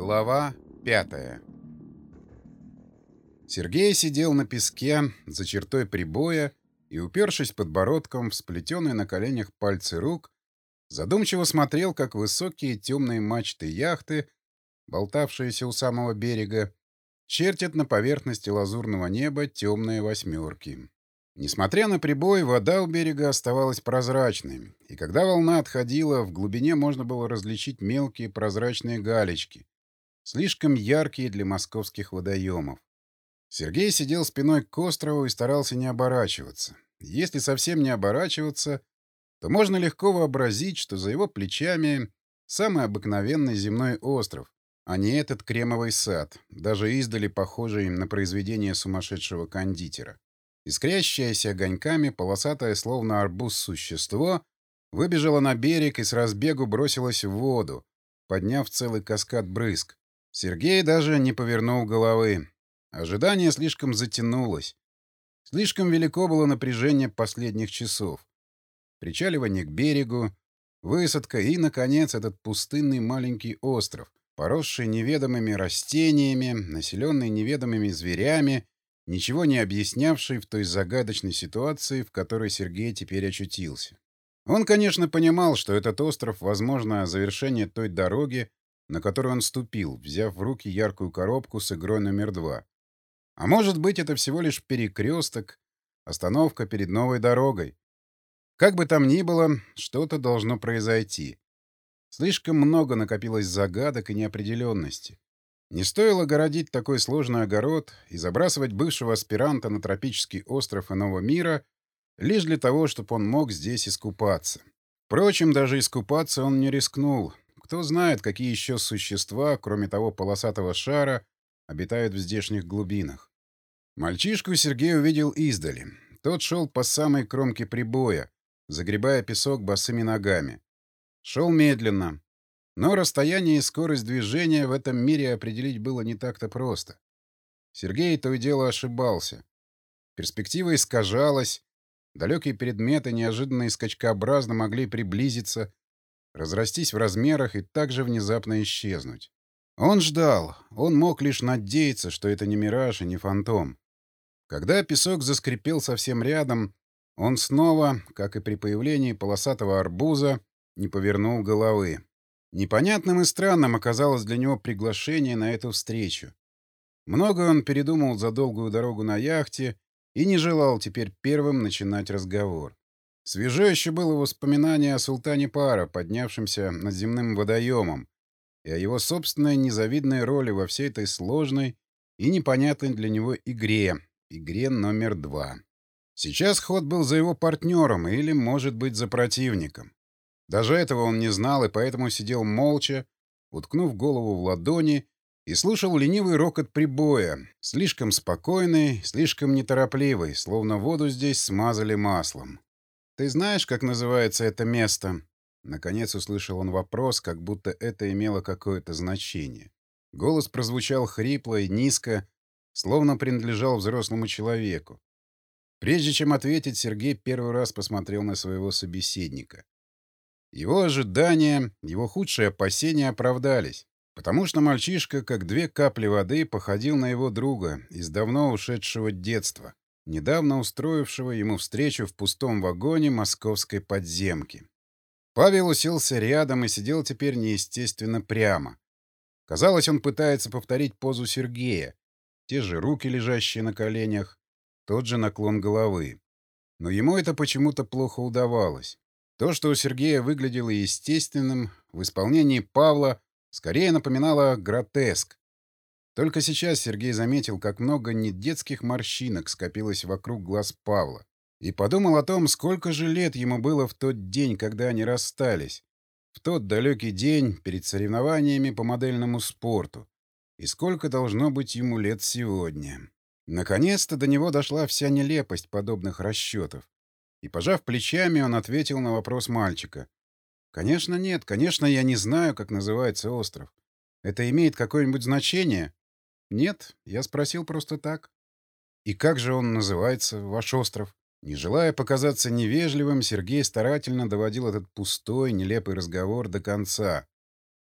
Глава пятая Сергей сидел на песке за чертой прибоя и, упершись подбородком в сплетенные на коленях пальцы рук, задумчиво смотрел, как высокие темные мачты яхты, болтавшиеся у самого берега, чертят на поверхности лазурного неба темные восьмерки. Несмотря на прибой, вода у берега оставалась прозрачной, и когда волна отходила, в глубине можно было различить мелкие прозрачные галечки, слишком яркие для московских водоемов. Сергей сидел спиной к острову и старался не оборачиваться. Если совсем не оборачиваться, то можно легко вообразить, что за его плечами самый обыкновенный земной остров, а не этот кремовый сад, даже издали похожий на произведение сумасшедшего кондитера. Искрящееся огоньками, полосатое, словно арбуз существо, выбежало на берег и с разбегу бросилось в воду, подняв целый каскад брызг. Сергей даже не повернул головы. Ожидание слишком затянулось. Слишком велико было напряжение последних часов. Причаливание к берегу, высадка и, наконец, этот пустынный маленький остров, поросший неведомыми растениями, населенный неведомыми зверями ничего не объяснявший в той загадочной ситуации, в которой Сергей теперь очутился. Он, конечно, понимал, что этот остров, возможно, завершение той дороги, на которую он ступил, взяв в руки яркую коробку с игрой номер два. А может быть, это всего лишь перекресток, остановка перед новой дорогой. Как бы там ни было, что-то должно произойти. Слишком много накопилось загадок и неопределенности. Не стоило городить такой сложный огород и забрасывать бывшего аспиранта на тропический остров иного мира лишь для того, чтобы он мог здесь искупаться. Впрочем, даже искупаться он не рискнул. Кто знает, какие еще существа, кроме того полосатого шара, обитают в здешних глубинах. Мальчишку Сергей увидел издали. Тот шел по самой кромке прибоя, загребая песок босыми ногами. Шел медленно, но расстояние и скорость движения в этом мире определить было не так-то просто. Сергей то и дело ошибался. Перспектива искажалась, далекие предметы неожиданно и скачкообразно могли приблизиться, разрастись в размерах и также внезапно исчезнуть. Он ждал, он мог лишь надеяться, что это не мираж и не фантом. Когда песок заскрипел совсем рядом, он снова, как и при появлении полосатого арбуза, не повернул головы. Непонятным и странным оказалось для него приглашение на эту встречу. Много он передумал за долгую дорогу на яхте и не желал теперь первым начинать разговор. Свежо еще было воспоминание о султане Пара, поднявшемся над земным водоемом, и о его собственной незавидной роли во всей этой сложной и непонятной для него игре, игре номер два. Сейчас ход был за его партнером или, может быть, за противником. Даже этого он не знал и поэтому сидел молча, уткнув голову в ладони, и слушал ленивый рокот прибоя, слишком спокойный, слишком неторопливый, словно воду здесь смазали маслом. «Ты знаешь, как называется это место?» Наконец услышал он вопрос, как будто это имело какое-то значение. Голос прозвучал хрипло и низко, словно принадлежал взрослому человеку. Прежде чем ответить, Сергей первый раз посмотрел на своего собеседника. Его ожидания, его худшие опасения оправдались, потому что мальчишка, как две капли воды, походил на его друга из давно ушедшего детства, недавно устроившего ему встречу в пустом вагоне московской подземки. Павел уселся рядом и сидел теперь неестественно прямо. Казалось, он пытается повторить позу Сергея. Те же руки, лежащие на коленях, тот же наклон головы. Но ему это почему-то плохо удавалось. То, что у Сергея выглядело естественным, в исполнении Павла скорее напоминало гротеск. Только сейчас Сергей заметил, как много недетских морщинок скопилось вокруг глаз Павла. И подумал о том, сколько же лет ему было в тот день, когда они расстались. В тот далекий день перед соревнованиями по модельному спорту. И сколько должно быть ему лет сегодня. Наконец-то до него дошла вся нелепость подобных расчетов. И, пожав плечами, он ответил на вопрос мальчика. «Конечно нет. Конечно, я не знаю, как называется остров. Это имеет какое-нибудь значение?» «Нет, я спросил просто так». «И как же он называется, ваш остров?» Не желая показаться невежливым, Сергей старательно доводил этот пустой, нелепый разговор до конца.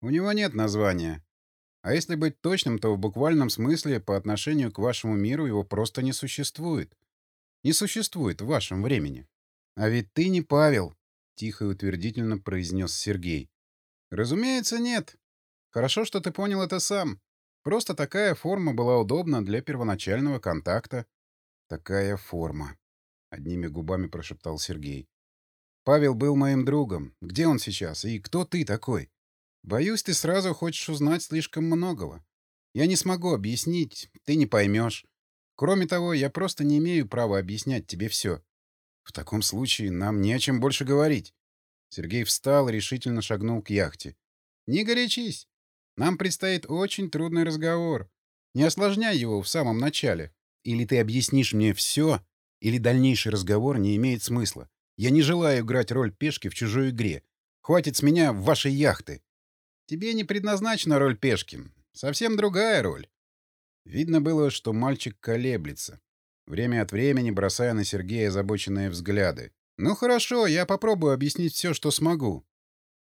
«У него нет названия. А если быть точным, то в буквальном смысле по отношению к вашему миру его просто не существует. Не существует в вашем времени. А ведь ты не Павел, — тихо и утвердительно произнес Сергей. Разумеется, нет. Хорошо, что ты понял это сам. Просто такая форма была удобна для первоначального контакта. Такая форма. Одними губами прошептал Сергей. Павел был моим другом. Где он сейчас? И кто ты такой? Боюсь, ты сразу хочешь узнать слишком многого. Я не смогу объяснить, ты не поймешь. Кроме того, я просто не имею права объяснять тебе все. В таком случае нам не о чем больше говорить. Сергей встал и решительно шагнул к яхте. Не горячись. Нам предстоит очень трудный разговор. Не осложняй его в самом начале. Или ты объяснишь мне все, или дальнейший разговор не имеет смысла. Я не желаю играть роль пешки в чужой игре. Хватит с меня вашей яхты. Тебе не предназначена роль пешки. Совсем другая роль. Видно было, что мальчик колеблется, время от времени бросая на Сергея озабоченные взгляды. «Ну хорошо, я попробую объяснить все, что смогу.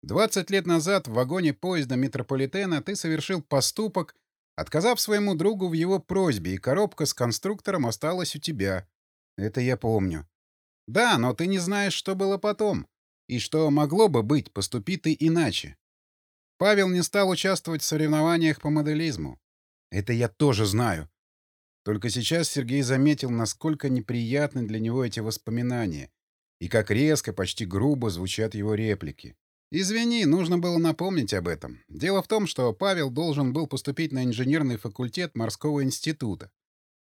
20 лет назад в вагоне поезда метрополитена ты совершил поступок, отказав своему другу в его просьбе, и коробка с конструктором осталась у тебя. Это я помню. Да, но ты не знаешь, что было потом. И что могло бы быть, поступи ты иначе. Павел не стал участвовать в соревнованиях по моделизму. Это я тоже знаю. Только сейчас Сергей заметил, насколько неприятны для него эти воспоминания, и как резко, почти грубо звучат его реплики. «Извини, нужно было напомнить об этом. Дело в том, что Павел должен был поступить на инженерный факультет морского института.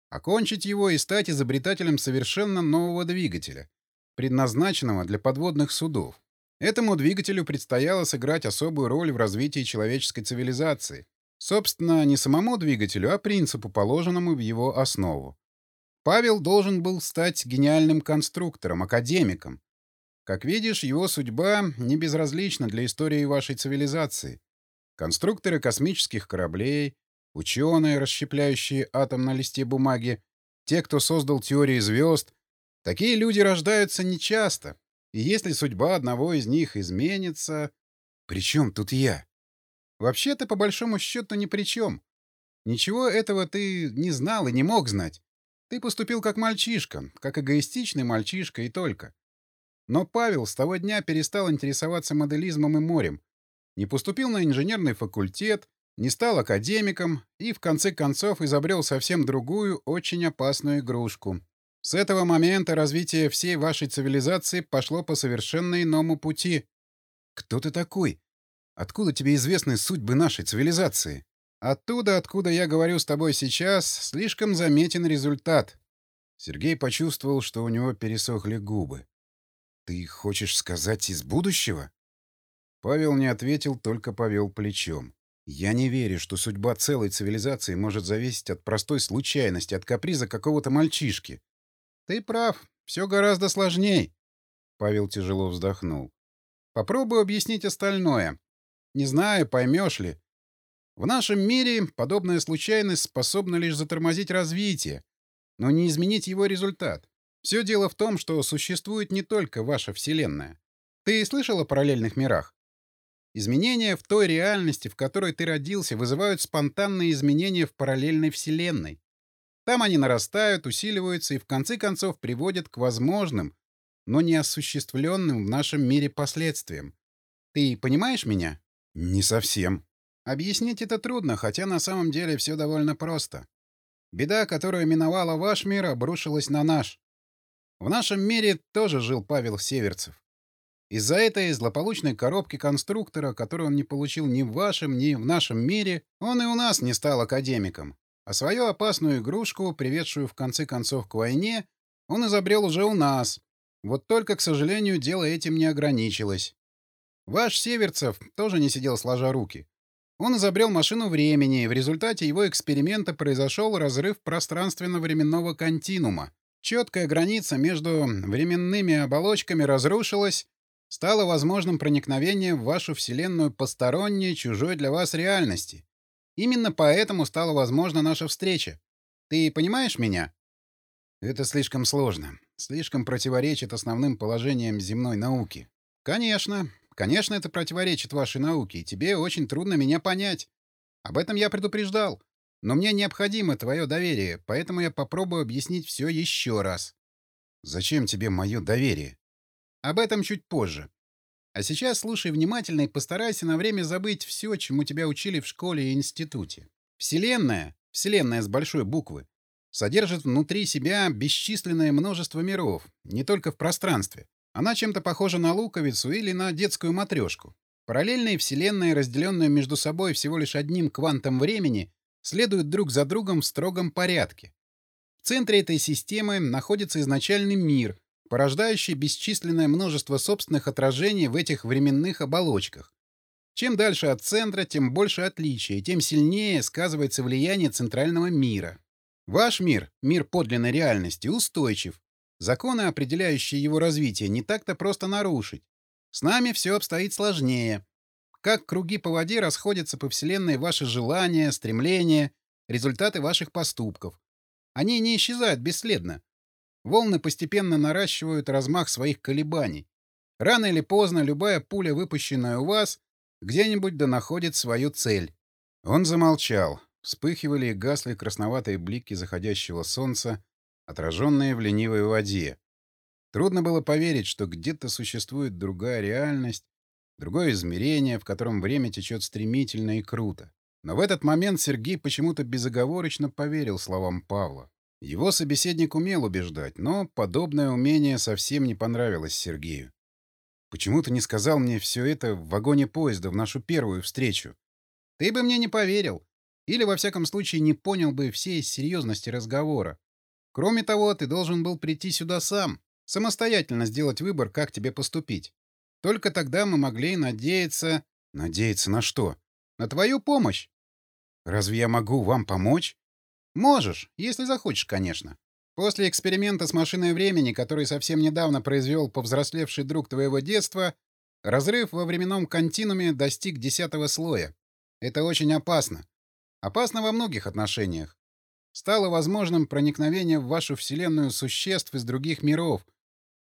Окончить его и стать изобретателем совершенно нового двигателя, предназначенного для подводных судов. Этому двигателю предстояло сыграть особую роль в развитии человеческой цивилизации. Собственно, не самому двигателю, а принципу, положенному в его основу. Павел должен был стать гениальным конструктором, академиком, как видишь, его судьба не безразлична для истории вашей цивилизации. Конструкторы космических кораблей, ученые, расщепляющие атом на листе бумаги, те, кто создал теории звезд, такие люди рождаются нечасто. И если судьба одного из них изменится... При чем тут я? Вообще-то, по большому счету, ни при чем. Ничего этого ты не знал и не мог знать. Ты поступил как мальчишка, как эгоистичный мальчишка и только. Но Павел с того дня перестал интересоваться моделизмом и морем, не поступил на инженерный факультет, не стал академиком и, в конце концов, изобрел совсем другую, очень опасную игрушку. С этого момента развитие всей вашей цивилизации пошло по совершенно иному пути. Кто ты такой? Откуда тебе известны судьбы нашей цивилизации? Оттуда, откуда я говорю с тобой сейчас, слишком заметен результат. Сергей почувствовал, что у него пересохли губы. «Ты хочешь сказать из будущего?» Павел не ответил, только повел плечом. «Я не верю, что судьба целой цивилизации может зависеть от простой случайности, от каприза какого-то мальчишки». «Ты прав. Все гораздо сложней». Павел тяжело вздохнул. «Попробую объяснить остальное. Не знаю, поймешь ли. В нашем мире подобная случайность способна лишь затормозить развитие, но не изменить его результат. Все дело в том, что существует не только ваша Вселенная. Ты слышал о параллельных мирах? Изменения в той реальности, в которой ты родился, вызывают спонтанные изменения в параллельной Вселенной. Там они нарастают, усиливаются и в конце концов приводят к возможным, но неосуществленным в нашем мире последствиям. Ты понимаешь меня? Не совсем. Объяснить это трудно, хотя на самом деле все довольно просто. Беда, которая миновала ваш мир, обрушилась на наш. В нашем мире тоже жил Павел Северцев. Из-за этой злополучной коробки конструктора, которую он не получил ни в вашем, ни в нашем мире, он и у нас не стал академиком. А свою опасную игрушку, приведшую в конце концов к войне, он изобрел уже у нас. Вот только, к сожалению, дело этим не ограничилось. Ваш Северцев тоже не сидел сложа руки. Он изобрел машину времени, и в результате его эксперимента произошел разрыв пространственно-временного континуума. Четкая граница между временными оболочками разрушилась, стало возможным проникновение в вашу Вселенную посторонней, чужой для вас реальности. Именно поэтому стала возможна наша встреча. Ты понимаешь меня? Это слишком сложно. Слишком противоречит основным положениям земной науки. Конечно. Конечно, это противоречит вашей науке, и тебе очень трудно меня понять. Об этом я предупреждал. Но мне необходимо твое доверие, поэтому я попробую объяснить все еще раз. Зачем тебе мое доверие? Об этом чуть позже. А сейчас слушай внимательно и постарайся на время забыть все, чему тебя учили в школе и институте. Вселенная, Вселенная с большой буквы, содержит внутри себя бесчисленное множество миров, не только в пространстве. Она чем-то похожа на луковицу или на детскую матрешку. Параллельные вселенные, разделенные между собой всего лишь одним квантом времени, следуют друг за другом в строгом порядке. В центре этой системы находится изначальный мир, порождающий бесчисленное множество собственных отражений в этих временных оболочках. Чем дальше от центра, тем больше отличий, тем сильнее сказывается влияние центрального мира. Ваш мир, мир подлинной реальности, устойчив. Законы, определяющие его развитие, не так-то просто нарушить. С нами все обстоит сложнее. Как круги по воде расходятся по Вселенной ваши желания, стремления, результаты ваших поступков. Они не исчезают бесследно. Волны постепенно наращивают размах своих колебаний. Рано или поздно любая пуля, выпущенная у вас, где-нибудь да находит свою цель. Он замолчал. Вспыхивали и гасли красноватые блики заходящего солнца, отраженные в ленивой воде. Трудно было поверить, что где-то существует другая реальность, другое измерение, в котором время течет стремительно и круто. Но в этот момент Сергей почему-то безоговорочно поверил словам Павла. Его собеседник умел убеждать, но подобное умение совсем не понравилось Сергею. Почему ты не сказал мне все это в вагоне поезда в нашу первую встречу? Ты бы мне не поверил. Или, во всяком случае, не понял бы всей серьезности разговора. Кроме того, ты должен был прийти сюда сам, самостоятельно сделать выбор, как тебе поступить. Только тогда мы могли надеяться... Надеяться на что? На твою помощь. Разве я могу вам помочь? Можешь, если захочешь, конечно. После эксперимента с машиной времени, который совсем недавно произвел повзрослевший друг твоего детства, разрыв во временном континууме достиг десятого слоя. Это очень опасно. Опасно во многих отношениях. Стало возможным проникновение в вашу Вселенную существ из других миров,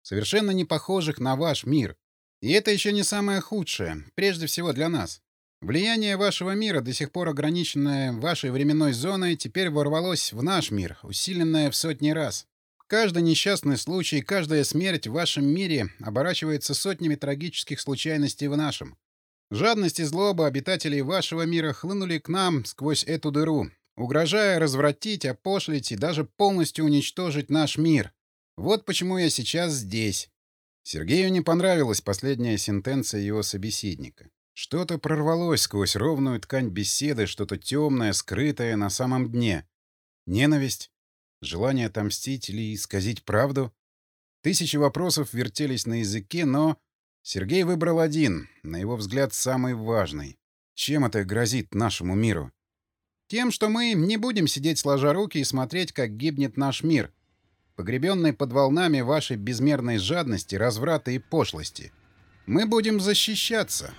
совершенно не похожих на ваш мир. И это еще не самое худшее, прежде всего для нас. Влияние вашего мира, до сих пор ограниченное вашей временной зоной, теперь ворвалось в наш мир, усиленное в сотни раз. Каждый несчастный случай, каждая смерть в вашем мире оборачивается сотнями трагических случайностей в нашем. Жадность и злоба обитателей вашего мира хлынули к нам сквозь эту дыру, угрожая развратить, опошлить и даже полностью уничтожить наш мир. Вот почему я сейчас здесь. Сергею не понравилась последняя сентенция его собеседника. Что-то прорвалось сквозь ровную ткань беседы, что-то темное, скрытое на самом дне. Ненависть? Желание отомстить или исказить правду? Тысячи вопросов вертелись на языке, но... Сергей выбрал один, на его взгляд, самый важный. Чем это грозит нашему миру? Тем, что мы не будем сидеть сложа руки и смотреть, как гибнет наш мир, погребенный под волнами вашей безмерной жадности, разврата и пошлости. Мы будем защищаться.